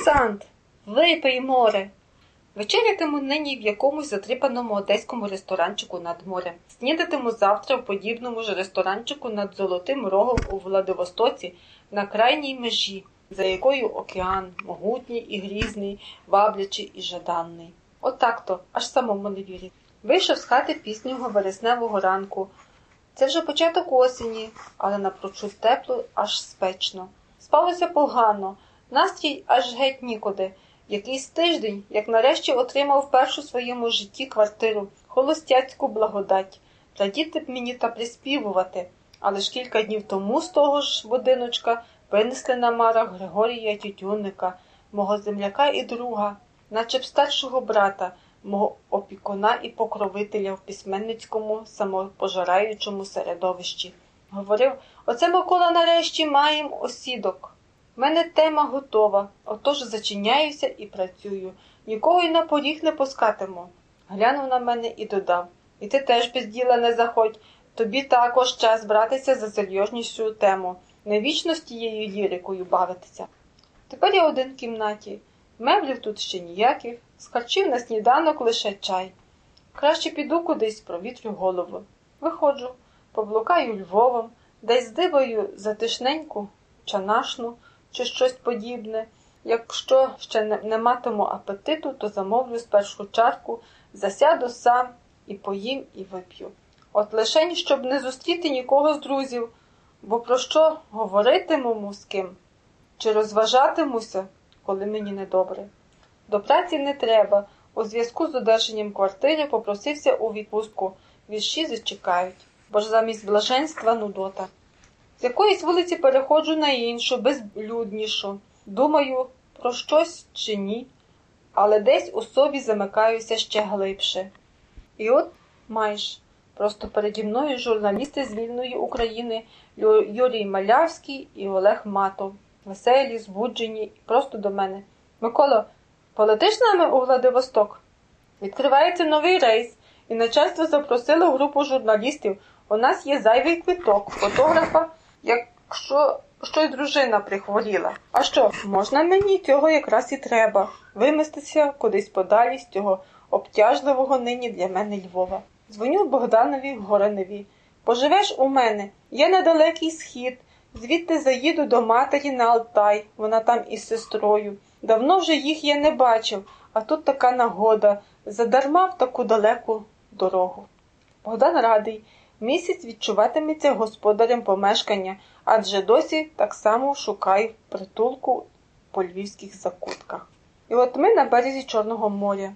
Олександр, випий море. Вечерятиму нині в якомусь затріпаному одеському ресторанчику над морем. Снідатиму завтра в подібному ж ресторанчику над Золотим Рогом у Владивостоці на крайній межі, за якою океан, могутній і грізний, ваблячий і жаданний. Отак-то, аж самому не вірить. Вийшов з хати піснього вересневого ранку. Це вже початок осені, але напрочуд тепло, аж спечно. Спалося погано, настрій аж геть нікуди. Якийсь тиждень, як нарешті отримав вперше в своєму житті квартиру, холостяцьку благодать, радіти б мені та приспівувати, але ж кілька днів тому з того ж будиночка винесли на марах Григорія Тютюнника, мого земляка і друга, наче б старшого брата, мого опікуна і покровителя в письменницькому самопожираючому середовищі. Говорив, оце Микола нарешті маєм осідок. У мене тема готова, отож зачиняюся і працюю. Нікого й на поріг не пускатиму. Глянув на мене і додав І ти теж без діла не заходь. Тобі також час братися за серйознішу тему, не вічно з тією лірикою бавитися. Тепер я один в кімнаті. Меблів тут ще ніяких, з харчів на сніданок лише чай. Краще піду кудись, провітрю голову. Виходжу, поблукаю Львовом, десь здиваю затишненьку, чанашну чи щось подібне. Якщо ще не, не матиму апетиту, то замовлю спершу чарку, засяду сам і поїм і вип'ю. От лишень, щоб не зустріти нікого з друзів, бо про що говоритиму з ким? Чи розважатимуся, коли мені недобре? До праці не треба. У зв'язку з одержанням квартири попросився у відпустку. Вірші зачекають, бо ж замість блаженства нудота. З якоїсь вулиці переходжу на іншу, безлюднішу. Думаю, про щось чи ні, але десь у собі замикаюся ще глибше. І от майже просто переді мною журналісти з вільної України Юрій Малявський і Олег Матов. Веселі, збуджені і просто до мене. Микола, полетиш нами у Владивосток? Відкривається новий рейс, і начальство запросило групу журналістів. У нас є зайвий квиток, фотографа, якщо щось дружина прихворіла. А що, можна мені цього якраз і треба виместитися кудись подалі з цього обтяжливого нині для мене Львова. Дзвоню Богданові Гореневі. Поживеш у мене, є недалекий схід, звідти заїду до матері на Алтай, вона там із сестрою. Давно вже їх я не бачив, а тут така нагода задарма в таку далеку дорогу. Богдан радий. Місяць відчуватиметься господарем помешкання, адже досі так само шукає притулку по львівських закутках. І от ми на березі Чорного моря.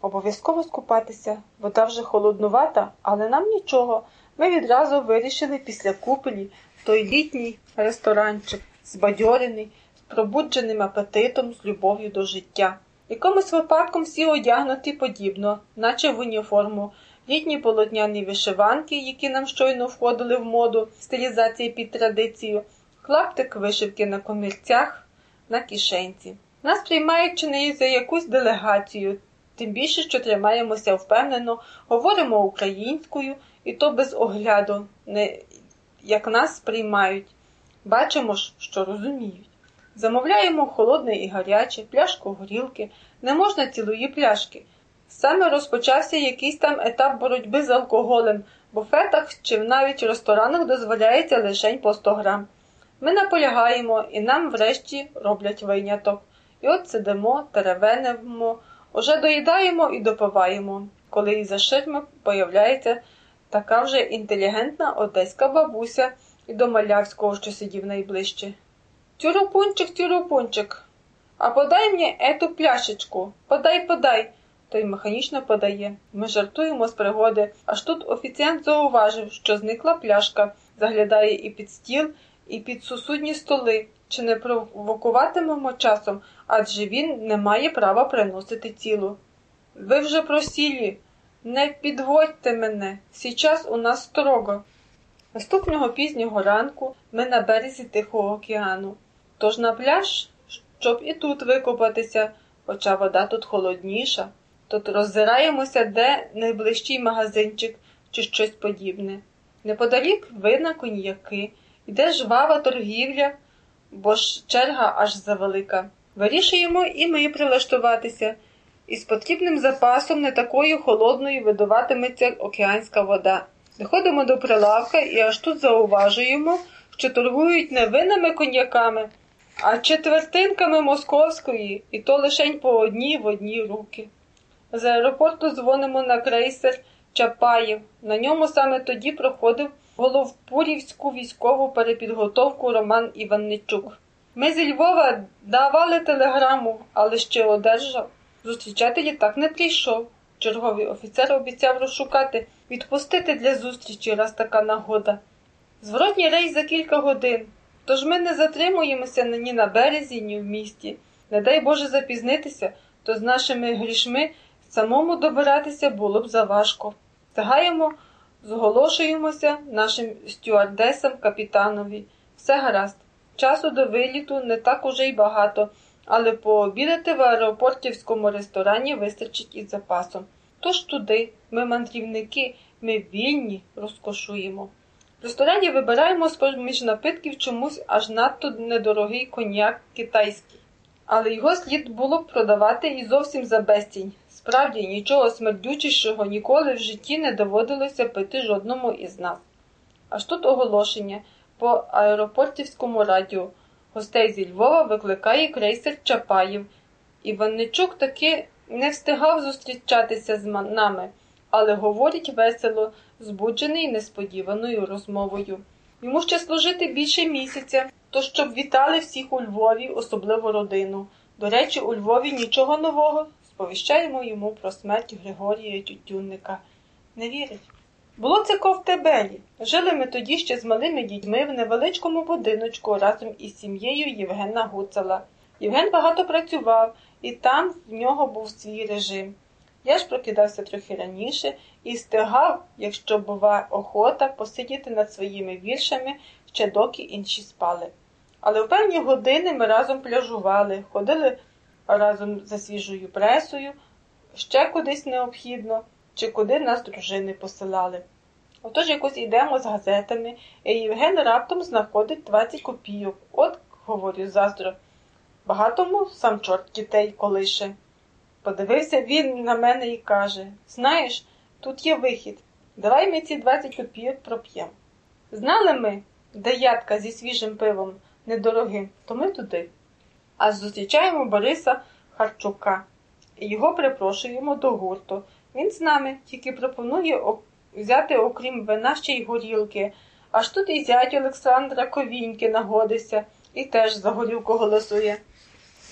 Обов'язково скупатися, вода вже холоднувата, але нам нічого. Ми відразу вирішили після купелі той літній ресторанчик, збадьорений, з пробудженим апетитом, з любов'ю до життя. Якимось випадком всі одягнуті подібно, наче в уніформу літні полотняні вишиванки, які нам щойно входили в моду, стилізації під традицію, клаптик вишивки на комірцях, на кишенці. Нас приймають чи не за якусь делегацію, тим більше, що тримаємося впевнено, говоримо українською, і то без огляду, не як нас сприймають. Бачимо ж, що розуміють. Замовляємо холодне і гаряче, пляшку горілки, не можна цілої пляшки. Саме розпочався якийсь там етап боротьби з алкоголем, в буфетах чи навіть ресторанах дозволяється лише по 100 грам. Ми наполягаємо і нам врешті роблять виняток. І от сидимо, теревенемо, уже доїдаємо і допиваємо, коли із за ширми появляється така вже інтелігентна одеська бабуся і до Малявського, що сидів найближче. Тюрупунчик, тюрупунчик, а подай мені ету пляшечку, подай, подай. Той механічно подає. Ми жартуємо з пригоди, аж тут офіціант зауважив, що зникла пляшка, заглядає і під стіл, і під сусудні столи. Чи не провокуватимемо часом, адже він не має права приносити цілу. Ви вже просілі, не підводьте мене, сейчас у нас строго. Наступного пізнього ранку ми на березі Тихого океану. Тож на пляж, щоб і тут викупатися, хоча вода тут холодніша. Тут роззираємося, де найближчий магазинчик чи щось подібне. Неподалік видно коньяки, йде жвава торгівля, бо ж черга аж завелика. Вирішуємо і ми прилаштуватися. Із потрібним запасом не такою холодною видуватиметься океанська вода. Доходимо до прилавка і аж тут зауважуємо, що торгують не винними коньяками, а четвертинками московської, і то лишень по одній в одні руки. З аеропорту дзвонимо на крейсер Чапаєв. На ньому саме тоді проходив Головпурівську військову перепідготовку Роман Іванничук. Ми зі Львова давали телеграму, але ще одержав. Зустрічати літак не прийшов. Черговий офіцер обіцяв розшукати, відпустити для зустрічі, раз така нагода. Зворотній рейс за кілька годин, тож ми не затримуємося ні на березі, ні в місті. Не дай Боже запізнитися, то з нашими грішми самому добиратися було б заважко. Тагаємо, зголошуємося нашим стюардесам, капітанові. Все гаразд. Часу до виліту не так уже й багато, але пообідати в аеропортівському ресторані вистачить із запасом. Тож туди, ми мандрівники, ми вільні розкошуємо. В ресторані вибираємо з поміж напитків чомусь аж надто недорогий коньяк китайський. Але його слід було б продавати і зовсім за безцінь. Справді, нічого смердючішого ніколи в житті не доводилося пити жодному із нас. Аж тут оголошення по аеропортівському радіо. Гостей зі Львова викликає крейсер Чапаєв. Іванничук таки не встигав зустрічатися з нами, але говорить весело, збуджений несподіваною розмовою. Йому ще служити більше місяця, то щоб вітали всіх у Львові, особливо родину. До речі, у Львові нічого нового. Сповіщаємо йому про смерть Григорія Тютюнника. Не вірить. Було це ковтебелі. Жили ми тоді ще з малими дітьми в невеличкому будиночку разом із сім'єю Євгена Гуцала. Євген багато працював, і там в нього був свій режим. Я ж прокидався трохи раніше і стигав, якщо бува охота, посидіти над своїми віршами ще доки інші спали. Але в певні години ми разом пляжували, ходили разом за свіжою пресою, ще кудись необхідно, чи куди нас дружини посилали. Отож якось йдемо з газетами, і Євген раптом знаходить 20 копійок. От, говорю, заздро, багатому сам чорт дітей колише. Подивився він на мене і каже Знаєш, тут є вихід. Давай ми ці 20 копійок проп'ємо. Знали ми, де ядка зі свіжим пивом недорогим, то ми туди. А зустрічаємо Бориса Харчука його припрошуємо до гурту. Він з нами тільки пропонує взяти, окрім вина, ще й горілки. Аж тут і зять Олександра Ковіньки нагодився і теж за горілку голосує.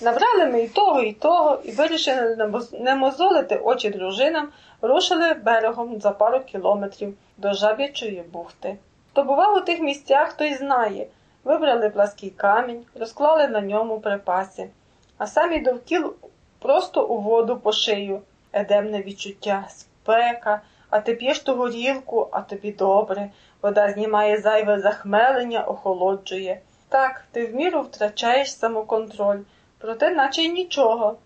Набрали ми і того, і того, і вирішили не мозолити очі дружинам, рушили берегом за пару кілометрів до жаб'ячої бухти. Хто бував у тих місцях, той знає. Вибрали плаский камінь, розклали на ньому припаси, а самі довкіл просто у воду по шию, едемне відчуття, спека, а ти п'єш ту горілку, а тобі добре, вода знімає зайве захмелення, охолоджує. Так, ти в міру втрачаєш самоконтроль, проте наче й нічого.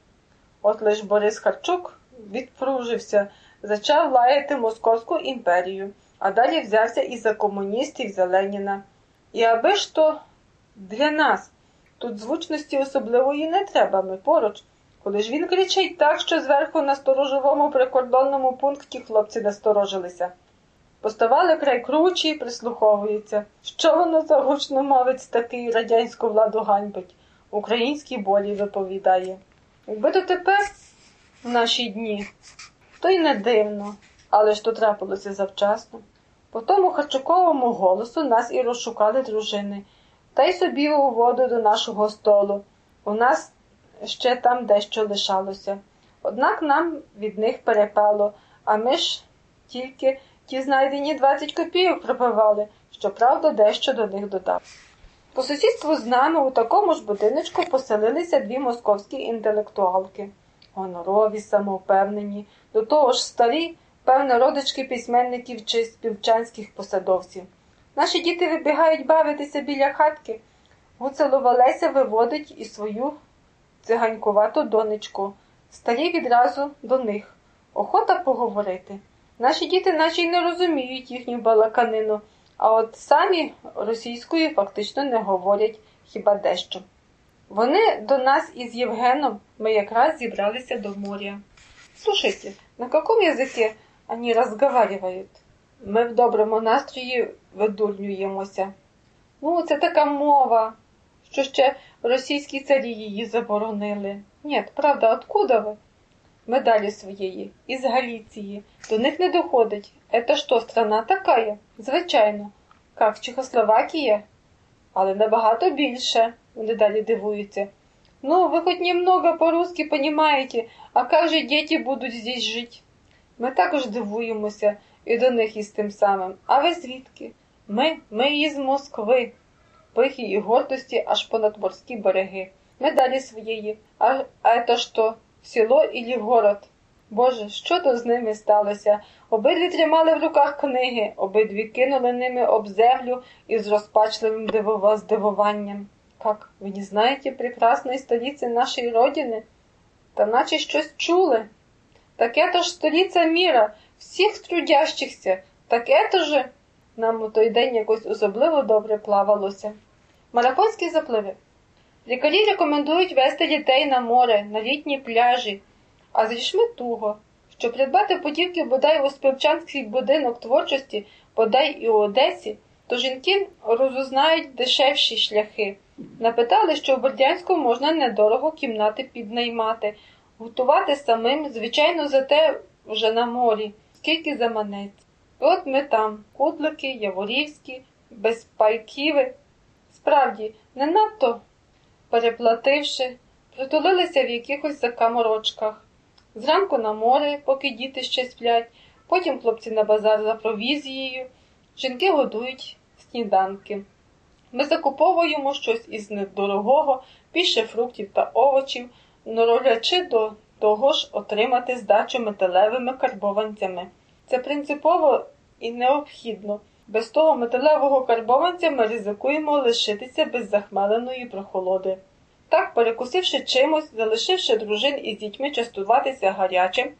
От лиш Борис Харчук відпружився, зачав лаяти Московську імперію, а далі взявся і за комуністів за Леніна. І аби ж то для нас тут звучності особливої не треба, ми поруч. Коли ж він кричить так, що зверху на сторожовому прикордонному пункті хлопці насторожилися. Поставали край кручі, і прислуховуються. Що воно за гучномовець такий радянську владу ганьбить, українські болі виповідає. Якби то тепер, в наші дні, то й не дивно, але ж то трапилося завчасно. По тому харчуковому голосу нас і розшукали дружини, та й собі у воду до нашого столу. У нас ще там дещо лишалося. Однак нам від них перепало, а ми ж тільки ті знайдені 20 копійок пропивали, щоправда, дещо до них додав. По сусідству з нами у такому ж будиночку поселилися дві московські інтелектуалки, гонорові, самовпевнені, до того ж старі, певне, родички письменників чи співчанських посадовців. Наші діти вибігають бавитися біля хатки. Гуцелова Леся виводить і свою циганькувату донечку, старі відразу до них. Охота поговорити. Наші діти наче й не розуміють їхню балаканину, а от самі російською фактично не говорять хіба дещо. Вони до нас із Євгеном, ми якраз зібралися до моря. Слушайте, на каком язике они разговаривают? Ми в доброму настрої видурнюємося. Ну, це така мова, що ще російські царі її заборонили. Ні, правда, откуда ви? Ми далі своєї, із Галіції. До них не доходить. Это що, страна такая? Звичайно. Как, Чехословакія? Але набагато більше. Вони далі дивуються. Ну, ви хоч немного по-русски понимаете, а как же діти будуть здесь жити? Ми також дивуємося і до них із тим самим. А ви звідки? Ми, ми із Москви. Пихи і гордості аж понад морські береги. Ми далі своєї. А, а это що, село ілі город? Боже, що то з ними сталося? Обидві тримали в руках книги, обидві кинули ними об землю із розпачливим здивуванням. Как, ви не знаєте прекрасної столиці нашої родини? Та наче щось чули. Так это ж столиця міра, всіх трудящихся, так это же. Нам у той день якось особливо добре плавалося. Марафонські запливи. Лікарі рекомендують вести дітей на море, на літні пляжі, а з рішми туго, щоб придбати путівки бодай у Співчанський будинок творчості, бодай і у Одесі, то жінки розузнають дешевші шляхи. Напитали, що в Бердянську можна недорого кімнати піднаймати, готувати самим, звичайно, зате вже на морі, скільки заманеться. От ми там, кудлики, яворівські, безпайківи. Справді, не надто переплативши, притулилися в якихось закаморочках. Зранку на море, поки діти ще сплять, потім хлопці на базар за провізією, жінки годують сніданки. Ми закуповуємо щось із недорогого, більше фруктів та овочів, норовлячи до того ж отримати здачу металевими карбованцями. Це принципово і необхідно. Без того металевого карбованця ми ризикуємо лишитися без захмеленої прохолоди. Так, перекусивши чимось, залишивши дружин із дітьми частуватися гарячим,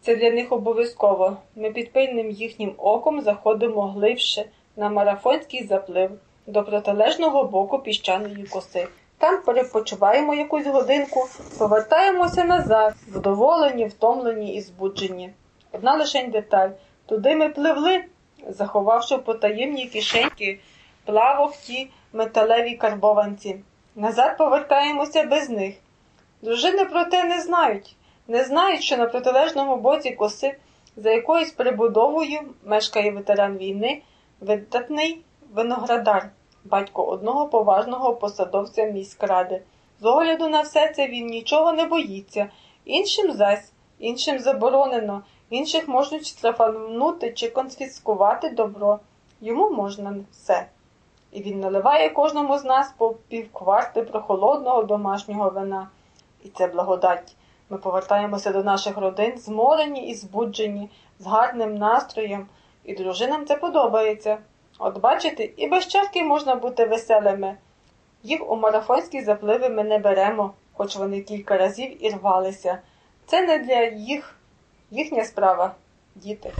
це для них обов'язково. Ми під пильним їхнім оком заходимо глибше на марафонський заплив до протилежного боку піщаної коси. Там перепочиваємо якусь годинку, повертаємося назад, вдоволені, втомлені і збуджені. Одна лишень деталь. Туди ми пливли, заховавши в потаємній кишеньки плавок ті металеві карбованці. Назад повертаємося без них. Дружини про те не знають. Не знають, що на протилежному боці коси за якоюсь прибудовою мешкає ветеран війни, видатний виноградар, батько одного поважного посадовця міськради. З огляду на все це він нічого не боїться, іншим зась, іншим заборонено, інших можуть штрафанути чи конфіскувати добро. Йому можна все. І він наливає кожному з нас по півкварти прохолодного домашнього вина. І це благодать. Ми повертаємося до наших родин, зморені і збуджені, з гарним настроєм, і дружинам це подобається. От бачите, і без чарки можна бути веселими. Їх у марафонські запливи ми не беремо, хоч вони кілька разів і рвалися. Це не для їх, їхня справа, діти.